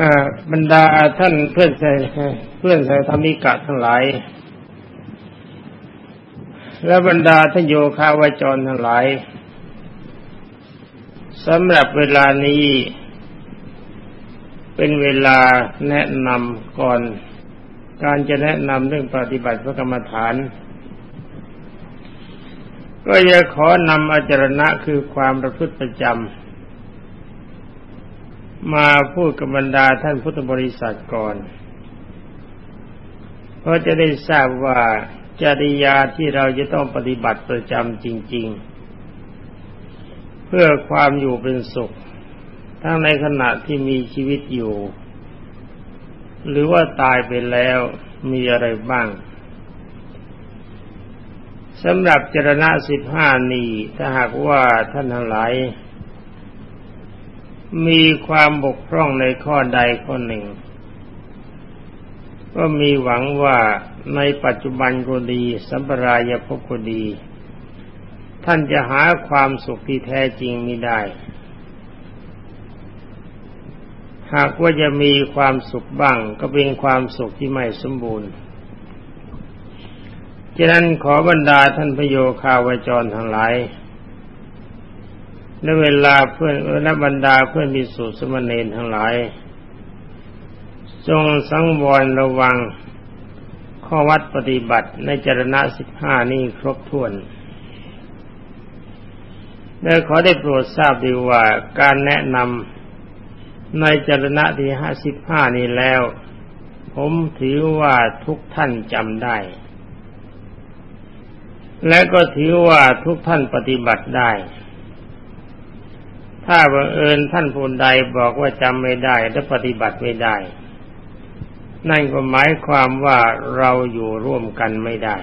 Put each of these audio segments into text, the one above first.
อบรรดาท่านเพื่อนใส่เพื่อนใส่ธรรมิกะทั้งหลาย และบรรดาท่านโยคาวจรทั้งหลายสำหรับเวลานี้ เป็นเวลาแนะนำก่อน การจะแนะนำเรื่องปฏิบัติพระกรรมฐาน ก็จะขอนำอาจารณะคือความประพฤติประจำ มาพูดกับบรรดาท่านพุทธบริษัทก่อนเพราะจะได้ทราบว่าจริยาที่เราจะต้องปฏิบัติประจำจริง ๆ เพื่อความอยู่เป็นสุข ทั้งในขณะที่มีชีวิตอยู่ หรือว่าตายไปแล้วมีอะไรบ้างสำหรับจรณะสิบห้านี้ถ้าหากว่าท่านทั้งหลาย มีความบกพร่องในข้อใดข้อหนึ่ง ก็มีหวังว่าในปัจจุบันก็ดีสัมปรายภพก็ดี ท่านจะหาความสุขที่แท้จริงไม่ได้ หากว่าจะมีความสุขบ้าง ก็เป็นความสุขที่ไม่สมบูรณ์ฉะนั้นขอบรรดาท่านพโยคาวจรทั้งหลาย และเวลาเพื่อนและบรรดาเพื่อนมีสุสมณีทั้งหลาย จงสังวรระวังข้อวัดปฏิบัติในจรณะสิบห้านี้ครบถ้วนและขอได้โปรดทราบดีว่าการแนะนำในจรณะที่ห้าสิบห้านี้แล้ว ผมถือว่าทุกท่านจำได้ และก็ถือว่าทุกท่านปฏิบัติได้ ถ้าบังเอิญท่านผู้ใดบอกว่าจำไม่ได้และปฏิบัติไม่ได้ นั่นก็หมายความว่าเราอยู่ร่วมกันไม่ได้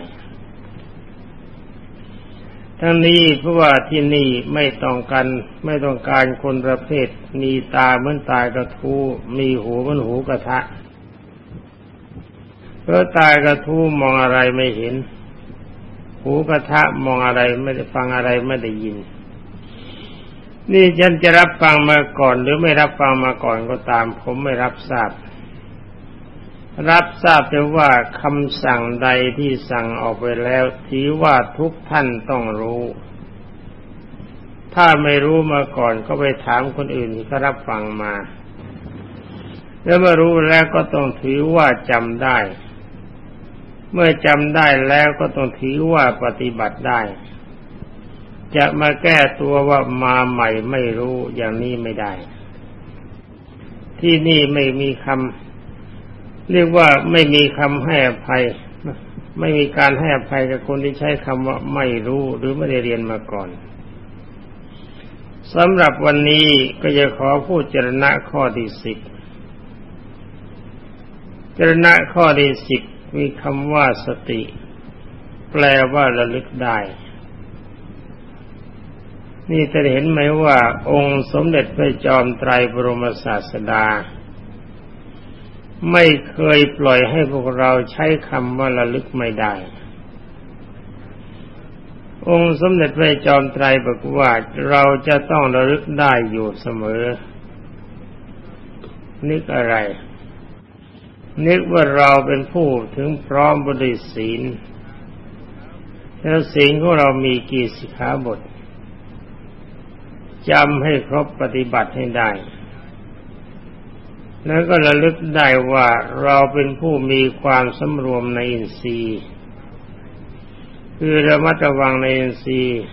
ทั้งนี้เพราะว่าที่นี่ไม่ต้องการไม่ต้องการคนประเภท มีตาเหมือนตากระทู้มีหูเหมือนหูกระทะเพราะตากระทู้มองอะไรไม่เห็น หูกระทะมองอะไรไม่ได้ฟังอะไรไม่ได้ยิน นี่ฉันจะรับฟังมาก่อน หรือไม่รับฟังมาก่อนก็ตาม ผมไม่รับทราบ รับทราบแต่ว่าคำสั่งใดที่สั่งออกไปแล้วถือว่าทุกท่านต้องรู้ ถ้าไม่รู้มาก่อนก็ไปถามคนอื่นที่เขารับฟังมา แล้วเมื่อรู้แล้วก็ต้องถือว่าจำได้ เมื่อจำได้แล้วก็ต้องถือว่าปฏิบัติได้ จะมาแก้ตัวว่ามาใหม่ไม่รู้อย่างนี้ไม่ได้ ที่นี่ไม่มีคำเรียกว่าไม่มีคำให้อภัย ไม่มีการให้อภัยกับคนที่ใช้คำว่าไม่รู้หรือไม่ได้เรียนมาก่อนสำหรับวันนี้ก็จะขอพูดเจรณะข้อที่สิบเจรณะข้อที่สิบมีคำว่าสติ แปลว่าระลึกได้ นี่จะเห็นไหมว่าองค์สมเด็จพระจอมไตรบรมศาสดา ไม่เคยปล่อยให้พวกเราใช้คำว่าระลึกไม่ได้ องค์สมเด็จพระจอมไตรบอกว่าเราจะต้องระลึกได้อยู่เสมอ นึกอะไร นึกว่าเราเป็นผู้ถึงพร้อมบริศีลแล้วศีลของเรามีกี่สิขาบท จำให้ครบปฏิบัติให้ได้ แล้วก็ระลึกได้ว่าเราเป็นผู้มีความสำรวมในอินทรีย์คือระมัดระวังในอินทรีย์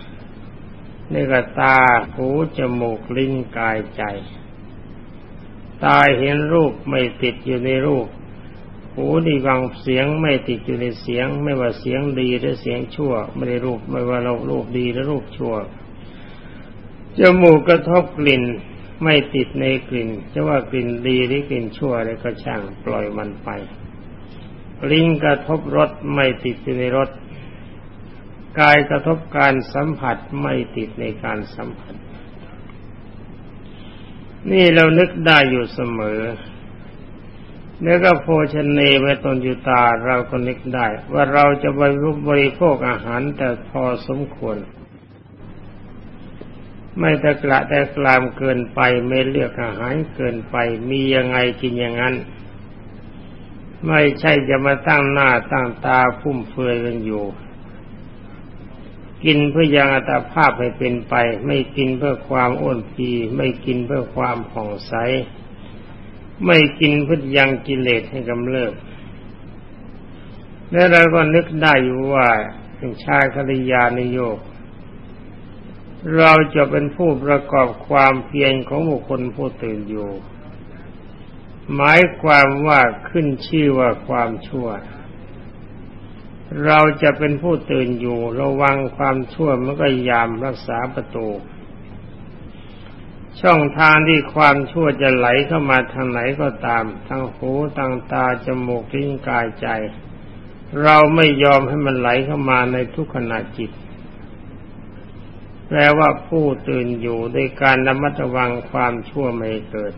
ในกตาหูจมูกลิ้นกายใจ ตาเห็นรูปไม่ติดอยู่ในรูป หูได้ฟังเสียงไม่ติดอยู่ในเสียง ไม่ว่าเสียงดีหรือเสียงชั่ว ไม่ได้รูปไม่ว่าเรารูปดีหรือรูปชั่ว จมูกกระทบกลิ่นไม่ติดในกลิ่น จะว่ากลิ่นดีหรือกลิ่นชั่วอะไรก็ช่างปล่อยมันไป ลิ้นกระทบรสไม่ติดอยู่ในรสกายกระทบการสัมผัสไม่ติดในการสัมผัส นี่เรานึกได้อยู่เสมอ แล้วก็โภชเนไว้ตนอยู่ตาเราก็นึกได้ ว่าเราจะบริโภคอาหารแต่พอสมควร ไม่ตะกระแต่กลามเกินไป ไม่เลือกอาหารเกินไป มียังไงกินอย่างนั้น ไม่ใช่จะมาตั้งหน้าตั้งตาฟุ่มเฟือยกันอยู่ กินเพื่อยังอัตภาพให้เป็นไป ไม่กินเพื่อความอ้วนพีไม่กินเพื่อความผ่องใส ไม่กินเพื่อยังกิเลสให้กำเริบและเราก็นึกได้อยู่ว่าเป็นชายคริยานิโยก เราจะเป็นผู้ประกอบความเพียรของบุคคลผู้ตื่นอยู่ หมายความว่าขึ้นชื่อว่าความชั่ว เราจะเป็นผู้ตื่นอยู่ ระวังความชั่วมันก็ยามรักษาประตู ช่องทางที่ความชั่วจะไหลเข้ามาทางไหนก็ตาม ทางหูทางตาจมูกลิ้นกายใจ เราไม่ยอมให้มันไหลเข้ามาในทุกขณะจิต แปลว่าผู้ตื่นอยู่โดยการระมัดระวังความชั่วไม่เกิด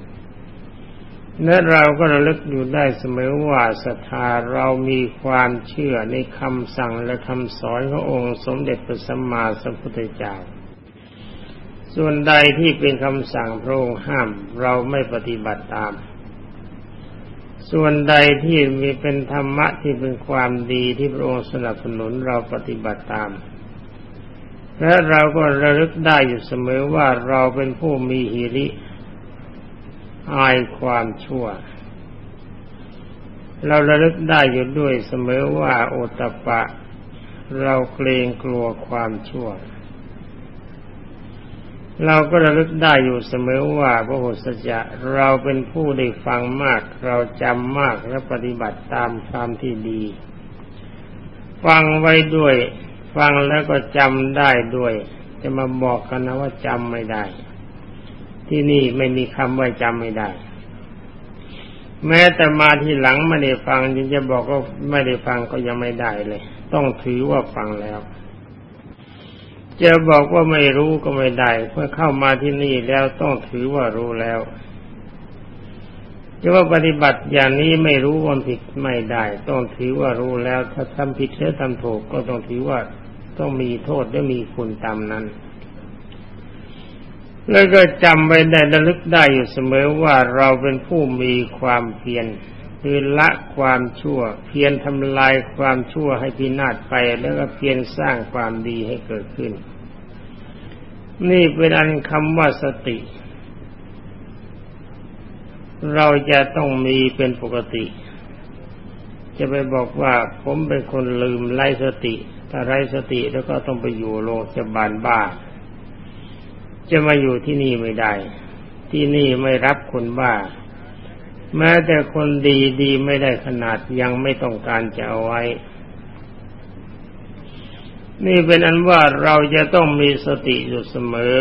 เนื้อเราก็ระลึกอยู่ได้เสมอว่าศรัทธาเรามีความเชื่อในคำสั่งและคำสอนขององค์สมเด็จพระสัมมาสัมพุทธเจ้า ส่วนใดที่เป็นคำสั่งพระองค์ห้ามเราไม่ปฏิบัติตาม ส่วนใดที่มีเป็นธรรมะที่เป็นความดีที่พระองค์สนับสนุนเราปฏิบัติตาม และเราก็ระลึกได้อยู่เสมอว่าเราเป็นผู้มีหิริ อายความชั่ว เราระลึกได้อยู่ด้วยเสมอว่าโอตปะ เราเกรงกลัวความชั่ว เราก็ระลึกได้อยู่เสมอว่าพระโหสจะเราเป็นผู้ได้ฟังมาก เราจำมากและปฏิบัติตามความที่ดี ฟังไว้ด้วย ฟังแล้วก็จำได้ด้วย จะมาบอกกันนะว่าจำไม่ได้ ที่นี่ไม่มีคำว่าจำไม่ได้ แม้แต่มาที่หลังไม่ได้ฟังยังจะบอกว่าไม่ได้ฟังก็ยังไม่ได้เลย ต้องถือว่าฟังแล้วจะบอกว่าไม่รู้ก็ไม่ได้ เมื่อเข้ามาที่นี่แล้วต้องถือว่ารู้แล้ว จะว่าปฏิบัติอย่างนี้ไม่รู้ว่าผิดไม่ได้ ต้องถือว่ารู้แล้วถ้าทำผิดหรือทำถูกก็ต้องถือว่าต้องมีโทษและมีคุณตามนั้น แล้วก็จำไว้ได้ระลึกได้อยู่เสมอว่าเราเป็นผู้มีความเพียรคือละความชั่ว เพียรทำลายความชั่วให้พินาศไป แล้วก็เพียรสร้างความดีให้เกิดขึ้น นี่เป็นอันคำว่าสติ เราจะต้องมีเป็นปกติ จะไปบอกว่าผมเป็นคนลืมไล่สติ ถ้าไร้สติแล้วก็ต้องไปอยู่โรงพยาบาลบ้า จะมาอยู่ที่นี่ไม่ได้ ที่นี่ไม่รับคนบ้า แม้แต่คนดีดีไม่ได้ขนาดยังไม่ต้องการจะเอาไว้ นี่เป็นอันว่าเราจะต้องมีสติอยู่เสมอ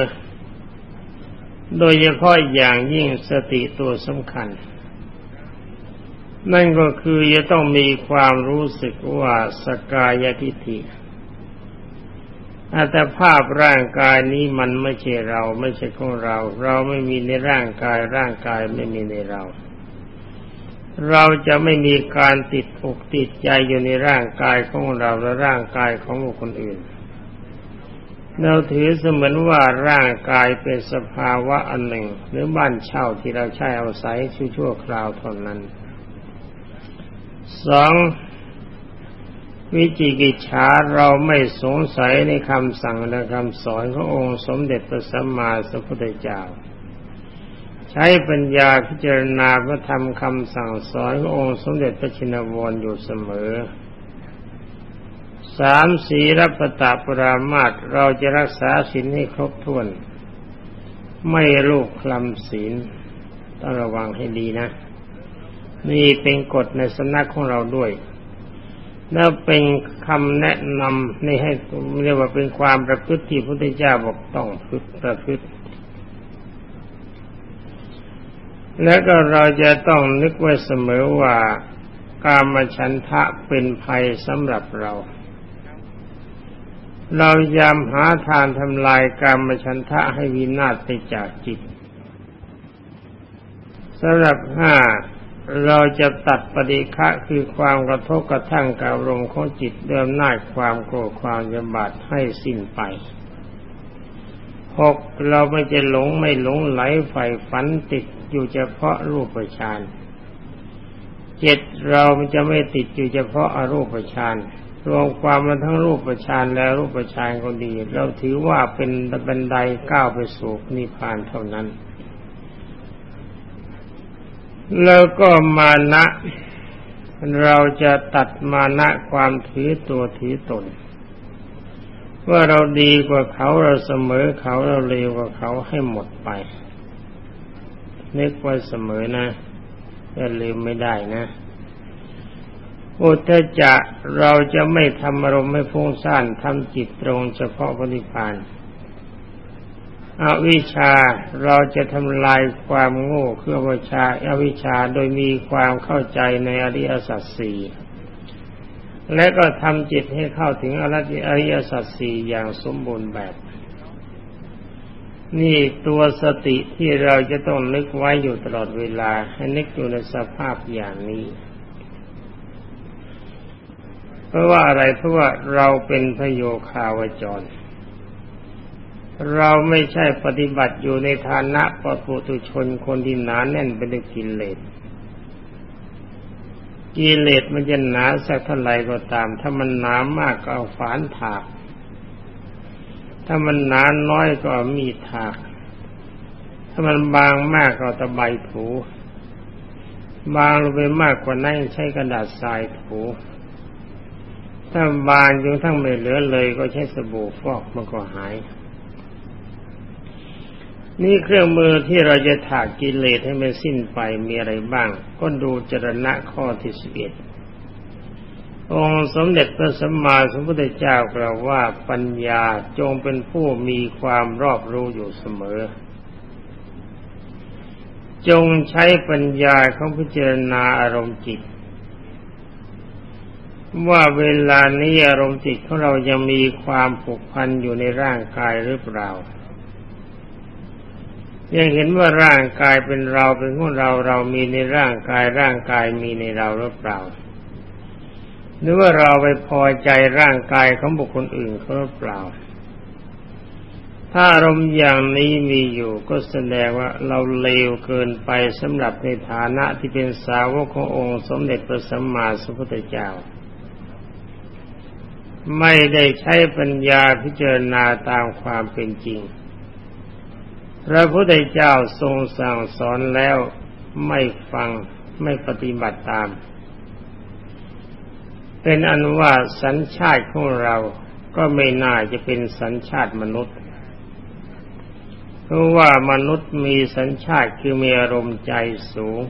โดยเฉพาะอย่างยิ่งสติตัวสำคัญ นั่นก็คือจะต้องมีความรู้สึกว่าสกายทิฏฐิอัตภาพร่างกายนี้มันไม่ใช่เราไม่ใช่ของเรา เราไม่มีในร่างกายร่างกายไม่มีในเรา เราจะไม่มีการติดอกติดใจอยู่ในร่างกายของเราและร่างกายของบุคคลอื่น เราถือเสมือนว่าร่างกายเป็นสภาวะอันหนึ่ง หรือบ้านเช่าที่เราใช้อาศัยชั่วคราวเท่านั้นสองวิจิกิจฉาเราไม่สงสัยในคำสั่งและคำสอนขององค์สมเด็จพระสัมมาสัมพุทธเจ้า ใช้ปัญญาพิจารณาพระธรรมคำสั่งสอนขององค์สมเด็จพระชินวรอยู่เสมอ สามสีรัปตาปรามาตเราจะรักษาศีลให้ครบถ้วน ไม่ลูกคลำศีลต้องระวังให้ดีนะ นี่เป็นกฎในสนักของเราด้วยแล้วเป็นคำแนะนำในให้เรียกว่าเป็นความประพฤติที่พระพุทธเจ้าบอกต้องพึกประพฤติ แล้วก็เราจะต้องนึกไว้เสมอว่า การมาชันทะเป็นภัยสำหรับเรา เรายามหาทานทำลายการมาชันทะให้วินาศไปจากจิตสำหรับห้าเราจะตัดปฏิฆะคือความกระทบกระทั่งกับลมของจิตเดิมหน้าความโกรธความยำบาดให้สิ้นไปหกเราไม่จะหลงไม่หลงไหลใฝ่ฝันติดอยู่เฉพาะรูปฌานเจ็ดเราจะไม่ติดอยู่เฉพาะอรูปฌาน รวมความมาทั้งรูปฌานและรูปฌานก็ดี เราถือว่าเป็นบันไดก้าวไปสู่นิพพานเท่านั้น แล้วก็มานะเราจะตัดมานะความถือตัวถือตน ว่าเราดีกว่าเขาเราเสมอเขาเราเลวกว่าเขาให้หมดไปนึกไว้เสมอนะจะลืมไม่ได้นะ อุทจะเราจะไม่ทำอารมณ์ไม่ฟุ้งซ่านทำจิตตรงเฉพาะปฏิพานอวิชาเราจะทำลายความโง่เครื่องวิชาอวิชาโดยมีความเข้าใจในอริยสัจสี่และก็ทำจิตให้เข้าถึงอริยสัจสี่อย่างสมบูรณ์แบบ นี่ตัวสติที่เราจะต้องนึกไว้อยู่ตลอดเวลา ให้นึกอยู่ในสภาพอย่างนี้ เพราะว่าอะไรเพราะว่าเราเป็นพโยคาวจร เราไม่ใช่ปฏิบัติอยู่ในฐานะปปุตุชนคนที่หนาแน่นไปด้วยกิเลสกิเลสมันจะหนาสักเท่าไรก็ตาม ถ้ามันหนามากก็เอาฝานถาก ถ้ามันหนาน้อยก็มีถาก ถ้ามันบางมากก็ตะไบถู บางลงไปมากกว่านั้นใช้กระดาษทรายถู ถ้าบานจนทั้งไม่เหลือเลยก็ใช้สบู่ฟอกมันก็หาย นี่เครื่องมือที่เราจะถากกิเลสให้มันสิ้นไปมีอะไรบ้าง ก็ดูจรณะข้อที่สิบเอ็ดองค์สมเด็จพระสัมมาสัมพุทธเจ้ากล่าวว่าปัญญาจงเป็นผู้มีความรอบรู้อยู่เสมอ จงใช้ปัญญาของพิจารณาอารมณ์จิต ว่าเวลานี้อารมณ์จิตของเรายังมีความผูกพันอยู่ในร่างกายหรือเปล่า ยังเห็นว่าร่างกายเป็นเราเป็นของเราเรามีในร่างกายร่างกายมีในเราหรือเปล่า หรือว่าเราไปพอใจร่างกายของบุคคลอื่นเขาหรือเปล่า ถ้าอารมณ์อย่างนี้มีอยู่ก็แสดงว่าเราเลวเกินไปสำหรับในฐานะที่เป็นสาวกขององค์ สมเด็จพระสัมมาสัมพุทธเจ้า ไม่ได้ใช้ปัญญาพิจารณาตามความเป็นจริง พระพุทธเจ้าทรงสั่งสอนแล้วไม่ฟังไม่ปฏิบัติตาม เป็นอันว่าสัญชาติของเราก็ไม่น่าจะเป็นสัญชาติมนุษย์ เพราะว่ามนุษย์มีสัญชาติคือมีอารมณ์ใจสูง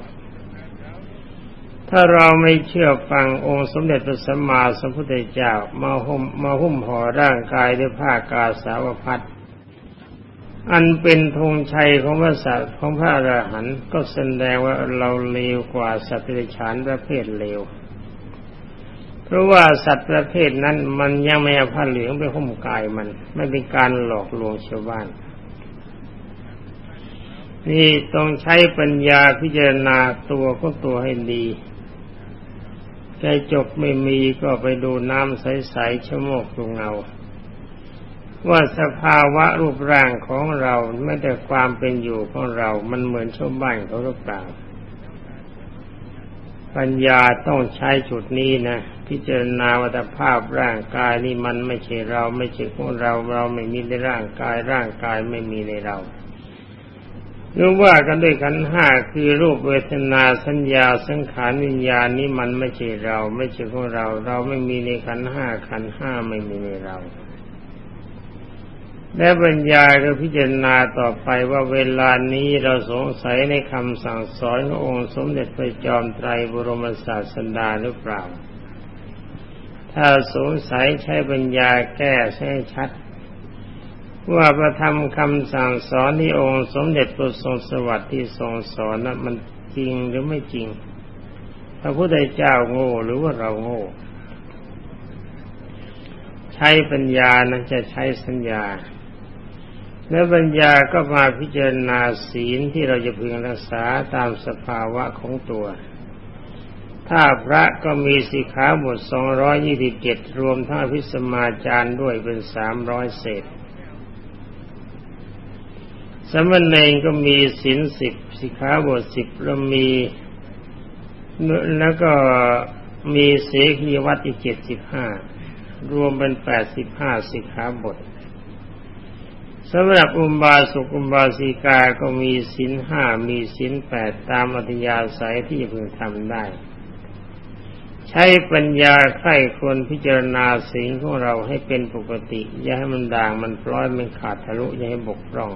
ถ้าเราไม่เชื่อฟังองค์สมเด็จพระสัมมาสัมพุทธเจ้ามาหุ้มมาหุ้มห่อร่างกายด้วยผ้ากาสาวพัดอันเป็นธงชัยของพระสัตว์ของพระอรหันต์ก็แสดงว่าเราเลวกว่าสัตว์เดรัจฉานประเภทเลว เพราะว่าสัตว์ประเภทนั้นมันยังไม่เอาผ้าเหลืองไปหุ้มกายมัน ไม่เป็นการหลอกลวงชาวบ้าน นี่ต้องใช้ปัญญาพิจารณาตัวของตัวให้ดี ใจจบไม่มีก็ไปดูน้ำใสๆชะโมกดูเงา ว่าสภาวะรูปร่างของเราไม่แต่ความเป็นอยู่ของเรา มันเหมือนชาวบ้านเขาหรือเปล่า ปัญญาต้องใช้จุดนี้นะพิจารณาวัตภาพร่างกายนี่มันไม่ใช่เราไม่ใช่ของเราเราไม่มีในร่างกายร่างกายไม่มีในเรา รือว่ากันด้วยขันห้าคือรูปเวทนาสัญญาสังขารวิญญาณนี้มันไม่ใช่เรา ไม่ใช่ของเรา เราไม่มีในขันห้าขันห้าไม่มีในเรา และปัญญาก็พิจารณาต่อไปว่าเวลานี้เราสงสัยในคำสั่งสอนขององค์สมเด็จพระจอมไตรบรมศาสดาหรือเปล่า ถ้าสงสัยใช้ปัญญาแก้ใช้ชัด ว่าประธรรมคำสั่งสอนที่องค์สมเด็จพระทรงสวัสดิ์ที่ทรงสอนนั้นมันจริงหรือไม่จริง พระพุทธเจ้าโง่หรือว่าเราโง่ ใช้ปัญญานั้นจะใช้สัญญา และปัญญาก็มาพิจารณาศีลที่เราจะพึงรักษาตามสภาวะของตัว ถ้าพระก็มีสิขาบทสองร้อยยี่สิบเจ็ดรวมทั้งพิสมาจารย์ด้วยเป็นสามร้อยเศษ สมณเณรก็มีศีลสิบสิกขาบทสิบแล้วมีแล้วก็มีเสขีวัตอีกเจ็ดสิบห้ารวมเป็นแปดสิบห้าสิกขาบทสำหรับอุบาสกอุบาสิกาก็มีศีลห้ามีศีลแปดตามอัธยาศัยที่พึงทำได้ ใช้ปัญญาไข้ควรพิจารณาสิ่งของเราให้เป็นปกติ อย่าให้มันด่างมันปล้อยมันขาดทะลุอย่าให้บกพร่อง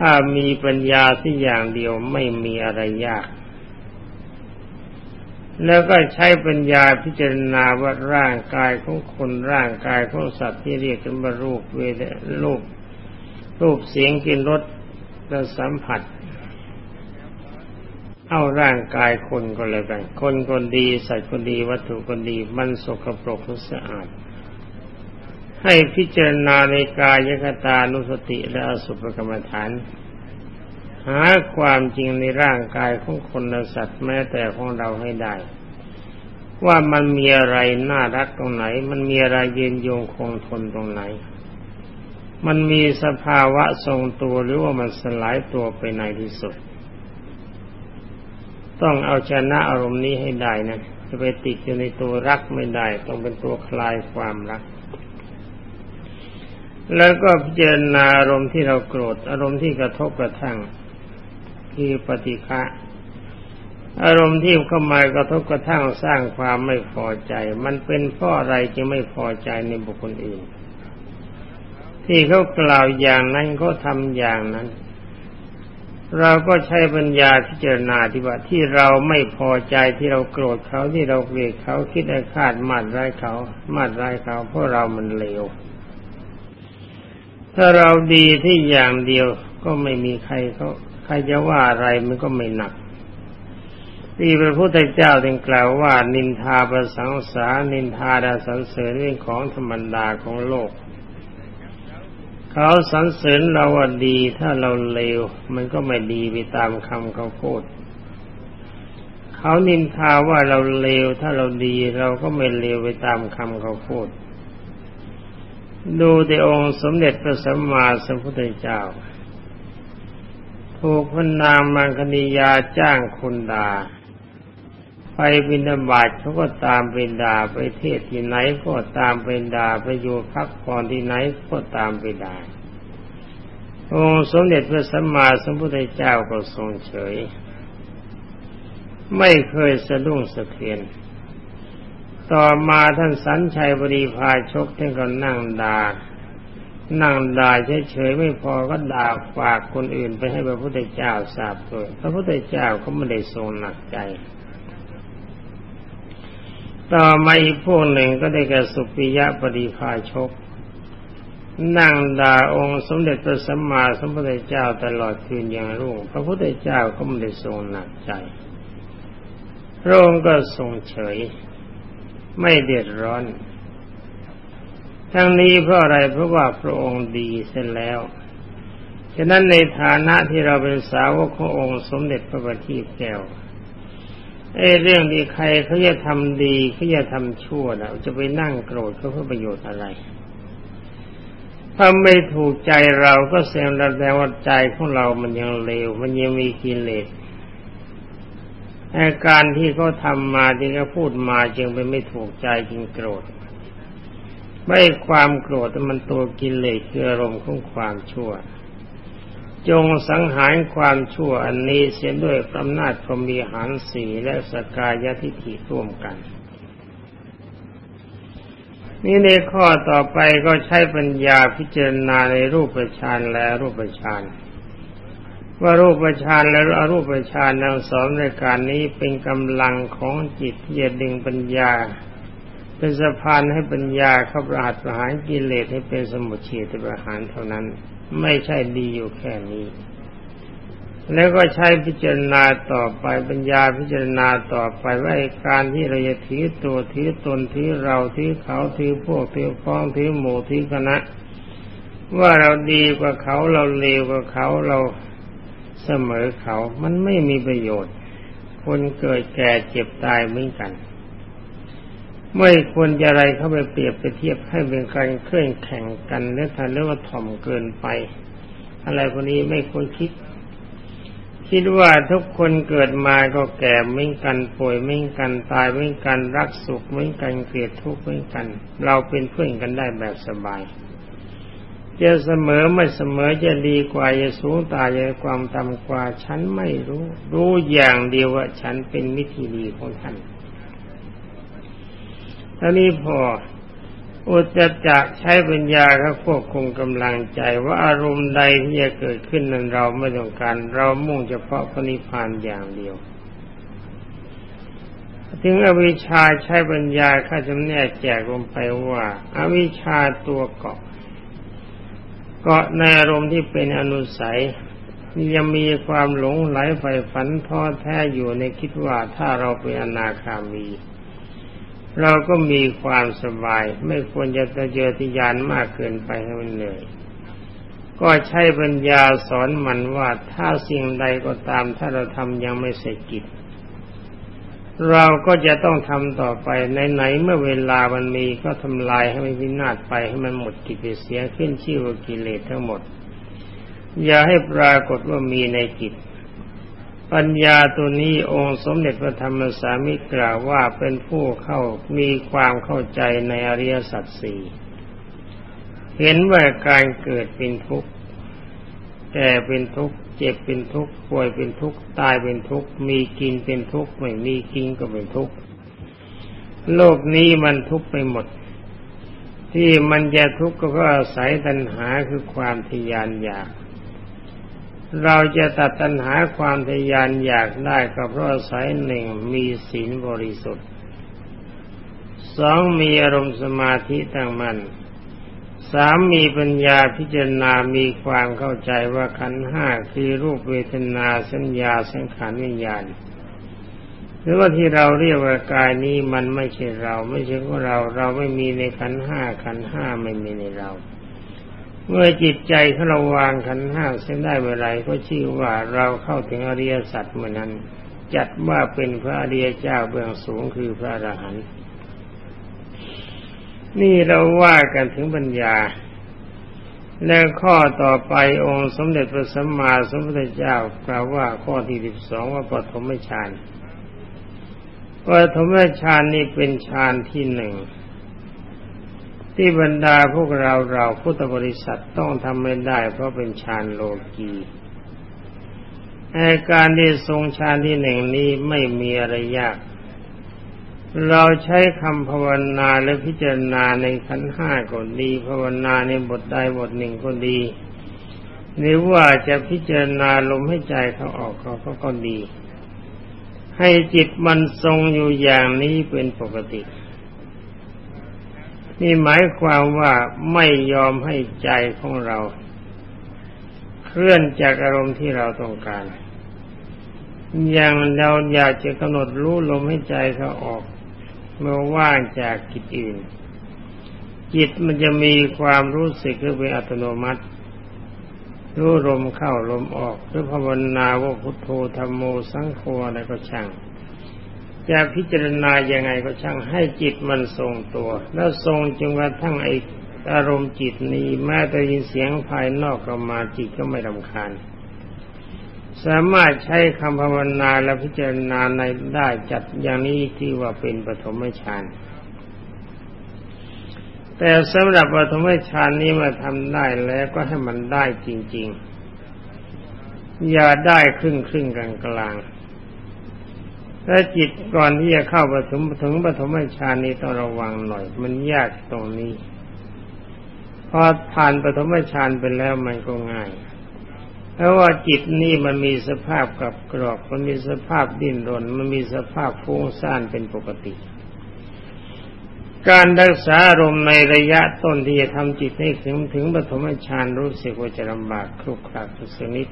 ถ้ามีปัญญาที่อย่างเดียวไม่มีอะไรยาก แล้วก็ใช้ปัญญาพิจารณาว่าร่างกายของคนร่างกายของสัตว์ที่เรียกกันว่ารูปเวทรูป รูปเสียงกินรสและสัมผัส เอาร่างกายคนก็เลยกันคนคนดีสัตว์คนดีวัตถุคนดีมันสกปรกหรือสะอาด ให้พิจารณาในกายคตานุสติและอสุภกรรมฐาน หาความจริงในร่างกายของคนและสัตว์แม้แต่ของเราให้ได้ ว่ามันมีอะไรน่ารักตรงไหน มันมีอะไรยืนโยงคงทนตรงไหน มันมีสภาวะทรงตัวหรือว่ามันสลายตัวไปในที่สุด ต้องเอาชนะอารมณ์นี้ให้ได้นะจะไปติดอยู่ในตัวรักไม่ได้ ต้องเป็นตัวคลายความรัก แล้วก็พิจารณาอารมณ์ที่เราโกรธ อารมณ์ที่กระทบกระทั่งคือปฏิฆะอารมณ์ที่เข้ามากระทบกระทั่งสร้างความไม่พอใจ มันเป็นเพราะอะไรจึงไม่พอใจในบุคคลอื่น ที่เขากล่าวอย่างนั้นเขาทำอย่างนั้น เราก็ใช้ปัญญาพิจารณาที่ว่าที่เราไม่พอใจที่เราโกรธเขาที่เราเกลียดเขาคิดอาฆาตมาดร้ายเขามาดร้ายเขาเพราะเรามันเลว ถ้าเราดีที่อย่างเดียวก็ไม่มีใครเขาใครจะว่าอะไรมันก็ไม่หนักที่พระพุทธเจ้าจึงกล่าวว่า นินทาประสังสานินทาดาสันเสริญเรื่องของธรรมดาของโลก เขาสรรเสริญเราว่าดีถ้าเราเลว มันก็ไม่ดีไปตามคำเขาพูดเขานินทาว่าเราเลวถ้าเราดีเราก็ไม่เลวไปตามคำเขาพูด ดูแต่องค์สมเด็จพระสัมมาสัมพุทธเจ้า ถูกพนางมังคณียาจ้างคนด่าไปบินบาตเขาก็ตามไปด่าไปเทศที่ไหนก็ตามไปด่าไปอยู่พักผ่อนที่ไหนก็ตามไปด่าองค์สมเด็จพระสัมมาสัมพุทธเจ้าก็ทรงเฉย ไม่เคยสะดุ้งสะเทือน ต่อมาท่านสันชัยบริพาชกท่านก็นั่งดา่านั่งด่าเฉยๆไม่พอก็ด่าฝากคนอื่นไปให้พระพุทธเจ้าทราบด้วยพระพุทธเจ้าก็ไม่ได้ทรงหนักใจ ต่อมาอีกพวกหนึ่งก็ได้แก่สุปิยะปริพาชก นั่งด่าองค์สมเด็จพระสัมมาสัมพุทธเจ้าตลอดคืนอย่างรุ่ง พระพุทธเจ้าก็ไม่ได้ทรงหนักใจพระองค์ก็ทรงเฉย ไม่เดือดร้อน ทั้งนี้เพราะอะไรเพราะว่าพระองค์ดีเสร็จแล้วฉะนั้นในฐานะที่เราเป็นสาวกขององค์สมเด็จพระบัณฑิตแก้วเอ้เรื่องที่ใครเขาจะทำดีเขาจะทำชั่วเราจะไปนั่งโกรธเขาเพื่อประโยชน์อะไร ถ้าไม่ถูกใจเราก็แสดงว่าใจของเรามันยังเลว มันยังมีกิเลส อาการที่เขาทำมาที่เขาพูดมาจึงเป็นไม่ถูกใจจึงโกรธ ไม่ความโกรธมันตัวกินเลยคืออารมณ์ของความชั่ว จงสังหารความชั่วอันนี้เสียด้วยอำนาจพรมีหารสีและสกายทิฏฐิร่วมกัน นี่ในข้อต่อไปก็ใช้ปัญญาพิจารณาในรูปฌานและรูปฌาน ว่ารูปฌานและอรูปฌานทั้งสองในการนี้เป็นกำลังของจิตที่จะดึงปัญญา เป็นสะพานให้ปัญญาเข้าประหัตประหารกิเลสให้เป็นสมุทเฉทประหารเท่านั้น ไม่ใช่ดีอยู่แค่นี้ แล้วก็ใช้พิจารณาต่อไปปัญญาพิจารณาต่อไปว่าการที่เราจะถือตัวถือตนถือเราถือเขาถือพวกถือพ้องถือหมู่ถือคณะว่าเราดีกว่าเขาเราเลวกว่าเขาเรา เสมอเขามันไม่มีประโยชน์ คนเกิดแก่เจ็บตายเหมือนกัน ไม่ควรจะอะไรเข้าไปเปรียบไปเทียบให้เป็นการเคลื่อนแข่งกันและทันเรียกว่าถ่อมเกินไปออะไรพวกนี้ไม่ควรคิด คิดว่าทุกคนเกิดมาก็แก่เหมือนกันป่วยเหมือนกันตายเหมือนกันรักสุขเหมือนกันเกลียดทุกข์เหมือนกัน เราเป็นเพื่อนกันได้แบบสบาย จะเสมอไม่เสมอจะดีกว่าจะสูงตายจะความต่ำกว่า ฉันไม่รู้ รู้อย่างเดียวว่าฉันเป็นมิตรดีของท่านท่านี้พออุจจะใช้ปัญญาเขาควบคุมกำลังใจว่าอารมณ์ใดที่จะเกิดขึ้นนั้นเราไม่ต้องการ เรามุ่งเฉพาะพระนิพพานอย่างเดียว ถึงอวิชชาใช้ปัญญาข้าจะแนกแจกลงไปว่าอาวิชชาตัวเกาะ เกาะในอารมณ์ที่เป็นอนุสัยยังมีความหลงไหลไฟฝันท้อแท้อยู่ในคิดว่าถ้าเราเป็นอนาคามี เราก็มีความสบาย ไม่ควรจะตะเยอทยานมากเกินไปให้มันเหนื่อยก็ใช้ปัญญาสอนมันว่าถ้าสิ่งใดก็ตามถ้าเราทำยังไม่เสร็จกิจ เราก็จะต้องทำต่อไปไหนๆเมื่อเวลามันมีก็ทำลายให้มันวินาศไปให้มันหมดกิจเสียขึ้นชื่อว่ากิเลสทั้งหมด อย่าให้ปรากฏว่ามีในจิต ปัญญาตัวนี้องค์สมเด็จพระธรรมสามิกล่าวว่าเป็นผู้เข้ามีความเข้าใจในอริยสัจสี่เห็นว่าการเกิดเป็นทุกข์แก่เป็นทุกข์ เจ็บเป็นทุกข์ป่วยเป็นทุกข์ตายเป็นทุกข์มีกินเป็นทุกข์ไม่มีกินก็เป็นทุกข์โลกนี้มันทุกข์ไปหมด ที่มันจะทุกข์ก็เพราะอาศัยตัณหาคือความทยานอยาก เราจะตัดตัณหาความทยานอยากได้ก็เพราะอาศัยหนึ่งมีศีลบริสุทธิ์สองมีอารมณ์สมาธิตั้งมัน่น สามมีปัญญาพิจารณามีความเข้าใจว่าขันห้าคือรูปเวทนาสัญญาสังขารวิญญาณ หรือว่าที่เราเรียกว่ากายนี้มันไม่ใช่เรา ไม่ใช่ของเรา เราไม่มีในขันห้าขันห้าไม่มีในเรา เมื่อจิตใจของเราวางขันห้าเส้นได้เมื่อไรก็ชื่อว่าเราเข้าถึงอริยสัจเมื่อนั้น จัดว่าเป็นพระอริยเจ้าเบื้องสูงคือพระอรหันต์ นี่เราว่ากันถึงปัญญา และข้อต่อไปองค์สมเด็จพระสัมมาสัมพุทธเจ้ากล่าวว่าข้อที่สิบสองว่าปฐมฌานปฐมฌานนี่เป็นฌานที่หนึ่งที่บรรดาพวกเราเราพุทธบริษัทต้องทำไม่ได้ เพราะเป็นฌานโลกีอาการที่ทรงฌานที่หนึ่งนี้ไม่มีอะไรยาก เราใช้คำภาวนาและพิจารณาในขันห้าก็ดี ภาวนาในบทใดบทหนึ่งก็ดี หรือว่าจะพิจารณาลมให้ใจเขาออกเขาก็ดี ให้จิตมันทรงอยู่อย่างนี้เป็นปกติ นี่หมายความว่าไม่ยอมให้ใจของเรา เคลื่อนจากอารมณ์ที่เราต้องการอย่างเราอยากจะกำหนดรู้ลมให้ใจเขาออก เมื่อว่างจากกิจอื่น จิตมันจะมีความรู้สึกคือเป็นอัตโนมัติ รู้ลมเข้าลมออกหรือภาวนาว่าพุทโธธรรมโมสังโฆอะไรก็ช่างจะพิจารณายังไงก็ช่างให้จิตมันทรงตัว แล้วทรงจนกระทั่งไออารมณ์จิตนี้แม้แต่ยินเสียงภายนอกก็มาจิตก็ไม่รำคาญ สามารถใช้คำภาวนาและพิจารณาในได้จัดอย่างนี้ที่ว่าเป็นปฐมฌานแต่สำหรับปฐมฌานนี้มาทำได้แล้วก็ให้มันได้จริง ๆ อย่าได้ครึ่งครึ่งกลางกลางถ้าจิตก่อนที่จะเข้าปฐมถึงปฐมฌานนี้ต้องระวังหน่อย มันยากตรงนี้ พอผ่านปฐมฌานไปแล้วมันก็ง่าย เพราะว่าจิตนี่มันมีสภาพกับกรอก มันมีสภาพดิ้นรน มันมีสภาพฟุ้งซ่านเป็นปกติ การรักษาอารมณ์ในระยะต้นที่จะทำจิตให้ถึงถึงปฐมฌานรู้สึกว่าจะลำบากคลุกคลักสักนิด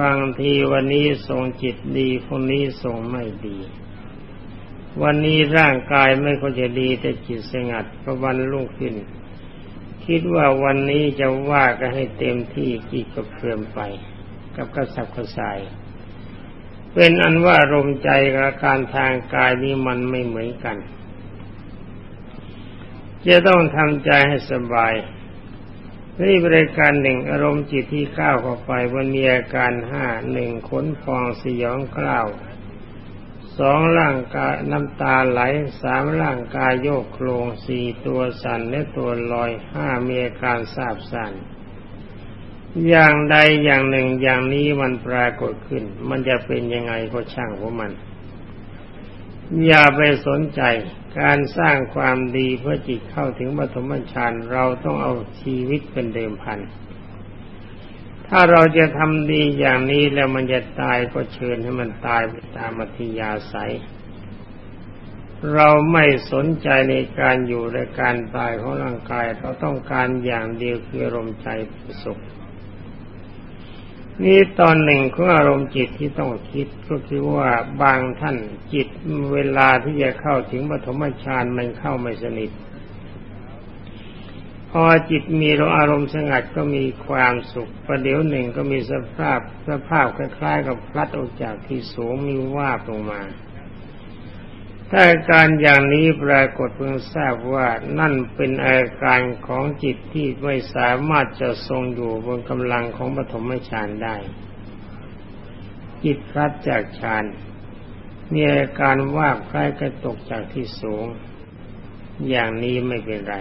บางทีวันนี้ทรงจิตดีพรุ่งนี้ทรงไม่ดี วันนี้ร่างกายไม่ค่อยจะดีแต่จิตสงัดพอวันรุ่งขึ้น คิดว่าวันนี้จะว่าก็ให้เต็มที่กี่กับเพื่อมไป กับกระสับกระส่ายเป็นอันว่าลมใจกับการทางกายนี้มันไม่เหมือนกัน จะต้องทำใจให้สบายนี่บริการหนึ่งอารมณ์จิตที่ก้าวเข้าไปวันมีอาการห้าหนึ่งขนฟองสยองกล้าว สองร่างกายน้ำตาไหลสามร่างกายโยกโครงสี่ตัวสั่นและตัวลอยห้ามีอาการสาบสั่นอย่างใดอย่างหนึ่งอย่างนี้มันปรากฏขึ้น มันจะเป็นยังไงก็ช่างของมัน อย่าไปสนใจการสร้างความดีเพื่อจิตเข้าถึงปฐมฌานเราต้องเอาชีวิตเป็นเดิมพัน ถ้าเราจะทำดีอย่างนี้แล้วมันจะตายก็เชิญให้มันตายไปตามมัธยาศัย เราไม่สนใจในการอยู่ในการตายของร่างกาย เราต้องการอย่างเดียวคืออารมณ์ใจสุข นี่ตอนหนึ่งของอารมณ์จิตที่ต้องคิดก็คือว่าบางท่านจิตเวลาที่จะเข้าถึงปฐมฌานมันเข้าไม่สนิท พอจิตมีอารมณ์สงัดก็มีความสุข ประเดี๋ยวหนึ่งก็มีสภาพสภาพคล้ายๆ กับพลัดออกจากที่สูงมีว่าบลงมาถ้าการอย่างนี้ปรากฏเพิ่งทราบว่านั่นเป็นอาการของจิตที่ไม่สามารถจะทรงอยู่บนกำลังของปฐมฌานได้ จิตพลัดจากฌานมีอาการว่าคล้ายกระตกจากที่สูง อย่างนี้ไม่เป็นไร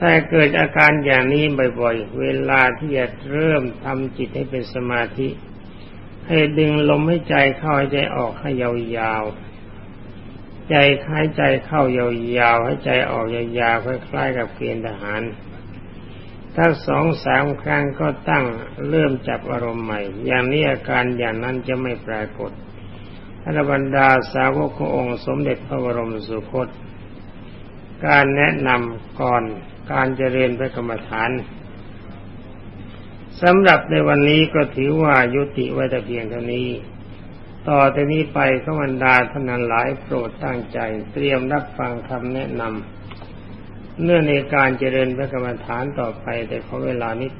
ถ้าเกิดอาการอย่างนี้บ่อยๆ เวลาที่จะเริ่มทำจิตให้เป็นสมาธิ ให้ดึงลมให้ใจเข้าให้ใจออกให้ยาวๆ ใจหายใจเข้ายาวๆ ให้ใจออกยาวๆ คล้ายๆ กับเกณฑ์ทหาร ถ้าสองสามครั้งก็ตั้งเริ่มจับอารมณ์ใหม่ อย่างนี้อาการอย่างนั้นจะไม่ปรากฏอรบรรดาสาวกขององค์สมเด็จพระบรมสุคต การแนะนำก่อนการเจริญพระกรรมฐานสำหรับในวันนี้ก็ถือว่ายุติไว้แต่เพียงเท่านี้ ต่อแต่นี้ไปขวันดาท่านหลายโปรดตั้งใจ เตรียมรับฟังคำแนะนำเนื่องในการเจริญพระกรรมฐานต่อไปแต่ขอเวลานิด